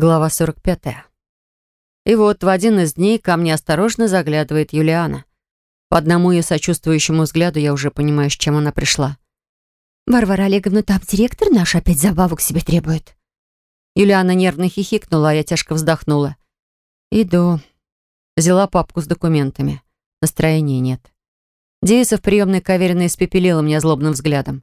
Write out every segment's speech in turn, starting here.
Глава 45. И вот в один из дней ко мне осторожно заглядывает Юлиана. По одному ее сочувствующему взгляду я уже понимаю, с чем она пришла. «Варвара Олеговна, там директор наш опять забаву к себе требует». Юлиана нервно хихикнула, а я тяжко вздохнула. «Иду». Взяла папку с документами. Настроения нет. Девица в приемной каверина испепелила меня злобным взглядом.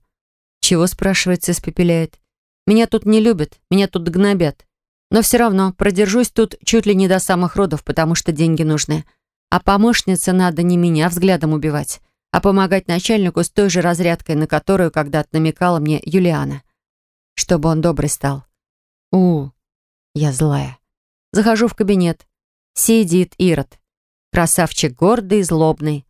Чего, спрашивается, испепеляет? Меня тут не любят, меня тут гнобят. Но все равно продержусь тут чуть ли не до самых родов, потому что деньги нужны. А помощнице надо не меня взглядом убивать, а помогать начальнику с той же разрядкой, на которую когда-то намекала мне Юлиана. Чтобы он добрый стал. У, я злая. Захожу в кабинет. Сидит Ирод. Красавчик гордый злобный.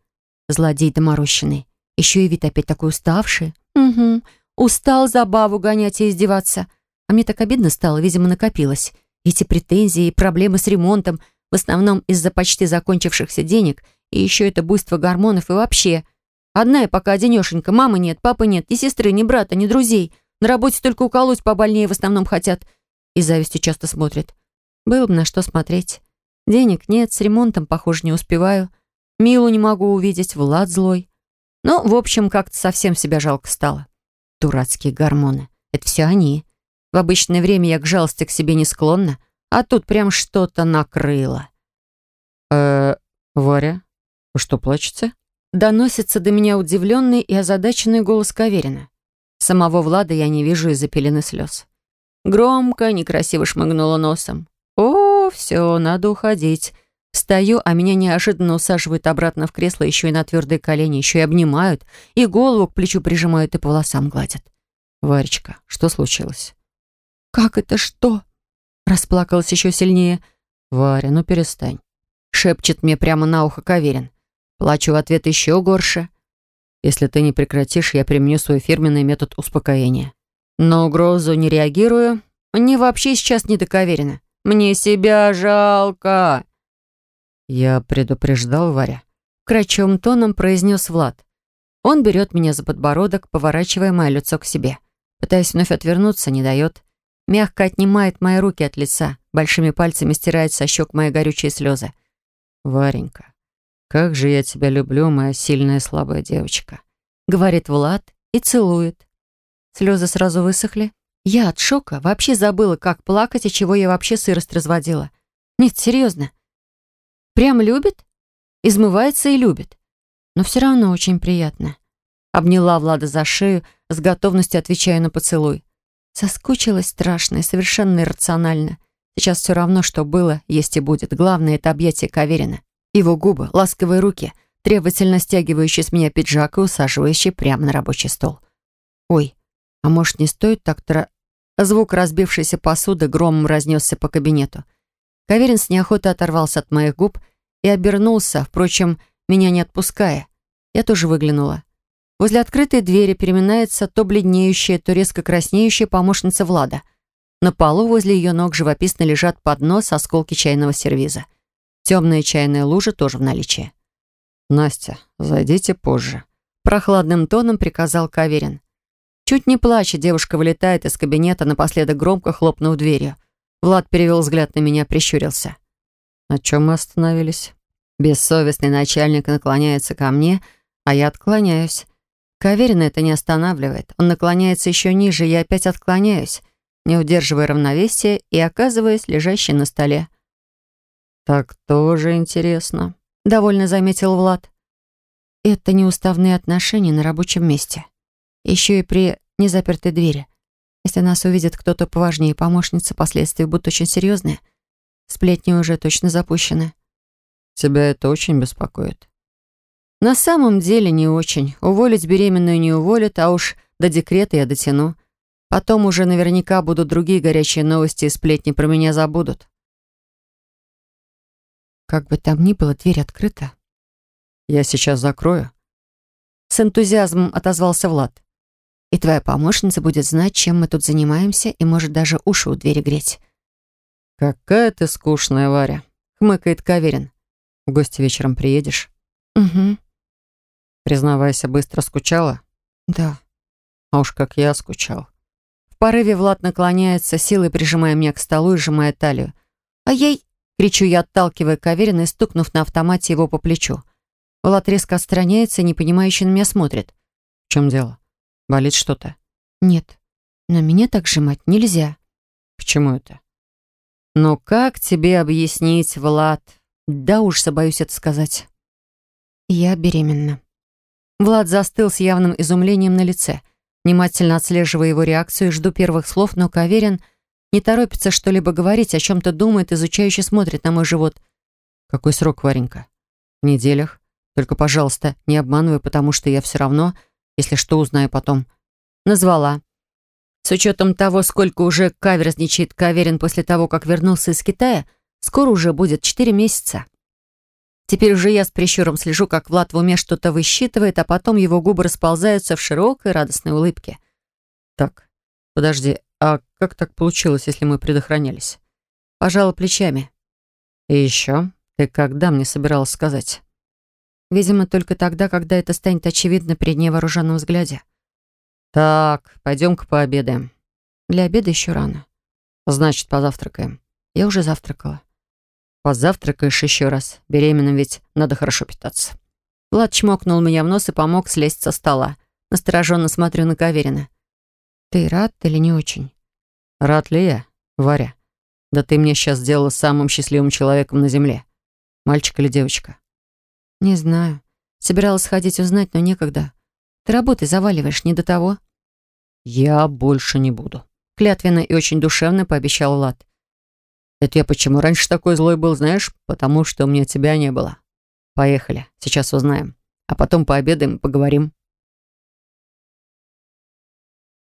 Злодей доморощенный. Еще и вид опять такой уставший. Угу. Устал забаву гонять и издеваться. А мне так обидно стало, видимо, накопилось. Эти претензии и проблемы с ремонтом, в основном из-за почти закончившихся денег, и еще это буйство гормонов и вообще. Одна я пока одинешенька, мамы нет, папы нет, ни сестры, ни брата, ни друзей. На работе только уколоть побольнее в основном хотят. И завистью часто смотрят. Было бы на что смотреть. Денег нет, с ремонтом, похоже, не успеваю. Милу не могу увидеть, Влад злой. Ну, в общем, как-то совсем себя жалко стало. Дурацкие гормоны. Это все они. В обычное время я к жалости к себе не склонна, а тут прям что-то накрыло. э Варя, вы что, плачете?» Доносится до меня удивленный и озадаченный голос Каверина. Самого Влада я не вижу из-за пелены слез. Громко, некрасиво шмыгнула носом. «О, все, надо уходить». Встаю, а меня неожиданно усаживают обратно в кресло, еще и на твердые колени, еще и обнимают, и голову к плечу прижимают и по волосам гладят. «Варечка, что случилось?» «Как это что?» Расплакалась еще сильнее. «Варя, ну перестань». Шепчет мне прямо на ухо Каверин. Плачу в ответ еще горше. Если ты не прекратишь, я применю свой фирменный метод успокоения. На угрозу не реагирую. Мне вообще сейчас не до Каверина. Мне себя жалко. Я предупреждал Варя. Крачевым тоном произнес Влад. Он берет меня за подбородок, поворачивая мое лицо к себе. Пытаясь вновь отвернуться, не дает мягко отнимает мои руки от лица, большими пальцами стирает со щек мои горючие слезы. «Варенька, как же я тебя люблю, моя сильная слабая девочка», говорит Влад и целует. Слезы сразу высохли. Я от шока вообще забыла, как плакать и чего я вообще сырость разводила. Нет, серьезно. Прям любит? Измывается и любит. Но все равно очень приятно. Обняла Влада за шею, с готовностью отвечая на поцелуй. Соскучилась страшно и совершенно иррационально. Сейчас все равно, что было, есть и будет. Главное — это объятие Каверина. Его губы, ласковые руки, требовательно стягивающие с меня пиджак и усаживающие прямо на рабочий стол. Ой, а может, не стоит так-то... Звук разбившейся посуды громом разнесся по кабинету. Каверин с неохотой оторвался от моих губ и обернулся, впрочем, меня не отпуская. Я тоже выглянула. Возле открытой двери переминается то бледнеющая, то резко краснеющая помощница Влада. На полу возле ее ног живописно лежат поднос, осколки чайного сервиза. Темная чайная лужа тоже в наличии. «Настя, зайдите позже», — прохладным тоном приказал Каверин. Чуть не плача, девушка вылетает из кабинета, напоследок громко хлопнув дверью. Влад перевел взгляд на меня, прищурился. «На чем мы остановились?» Бессовестный начальник наклоняется ко мне, а я отклоняюсь. Каверина это не останавливает. Он наклоняется еще ниже, я опять отклоняюсь, не удерживая равновесия и оказываясь лежащей на столе. «Так тоже интересно», — довольно заметил Влад. «Это неуставные отношения на рабочем месте. Еще и при незапертой двери. Если нас увидит кто-то поважнее помощницы, последствия будут очень серьезные. Сплетни уже точно запущены». «Тебя это очень беспокоит?» На самом деле не очень. Уволить беременную не уволят, а уж до декрета я дотяну. Потом уже наверняка будут другие горячие новости и сплетни про меня забудут. Как бы там ни было, дверь открыта. Я сейчас закрою. С энтузиазмом отозвался Влад. И твоя помощница будет знать, чем мы тут занимаемся, и может даже уши у двери греть. «Какая ты скучная, Варя», — хмыкает Каверин. «В гости вечером приедешь?» «Угу». Признавайся, быстро скучала? Да. А уж как я скучал. В порыве Влад наклоняется, силой прижимая меня к столу и сжимая талию. «А ей!» — кричу я, отталкивая Каверина и стукнув на автомате его по плечу. Влад резко отстраняется и непонимающе на меня смотрит. «В чем дело? Болит что-то?» «Нет, но меня так сжимать нельзя». «Почему это?» «Ну как тебе объяснить, Влад?» Да уж, боюсь это сказать. Я беременна. Влад застыл с явным изумлением на лице, внимательно отслеживая его реакцию, жду первых слов, но Каверин не торопится что-либо говорить, о чем-то думает, изучающе смотрит на мой живот. «Какой срок, Варенька?» «В неделях. Только, пожалуйста, не обманывай, потому что я все равно, если что, узнаю потом». Назвала. С учетом того, сколько уже каверзничает Каверин после того, как вернулся из Китая, Скоро уже будет четыре месяца. Теперь уже я с прищуром слежу, как Влад в уме что-то высчитывает, а потом его губы расползаются в широкой радостной улыбке. Так, подожди, а как так получилось, если мы предохранялись? Пожала плечами. И еще, ты когда мне собиралась сказать? Видимо, только тогда, когда это станет очевидно при невооруженном взгляде. Так, пойдем-ка пообедаем. Для обеда еще рано. Значит, позавтракаем. Я уже завтракала. Позавтракаешь еще раз. Беременным ведь надо хорошо питаться. Влад чмокнул меня в нос и помог слезть со стола. Настороженно смотрю на Каверина. «Ты рад или не очень?» «Рад ли я, Варя? Да ты мне сейчас сделала самым счастливым человеком на земле. Мальчик или девочка?» «Не знаю. Собиралась ходить узнать, но некогда. Ты работой заваливаешь, не до того?» «Я больше не буду», — клятвенно и очень душевно пообещал Влад. Это я почему раньше такой злой был, знаешь? Потому что у меня тебя не было. Поехали, сейчас узнаем. А потом пообедаем и поговорим.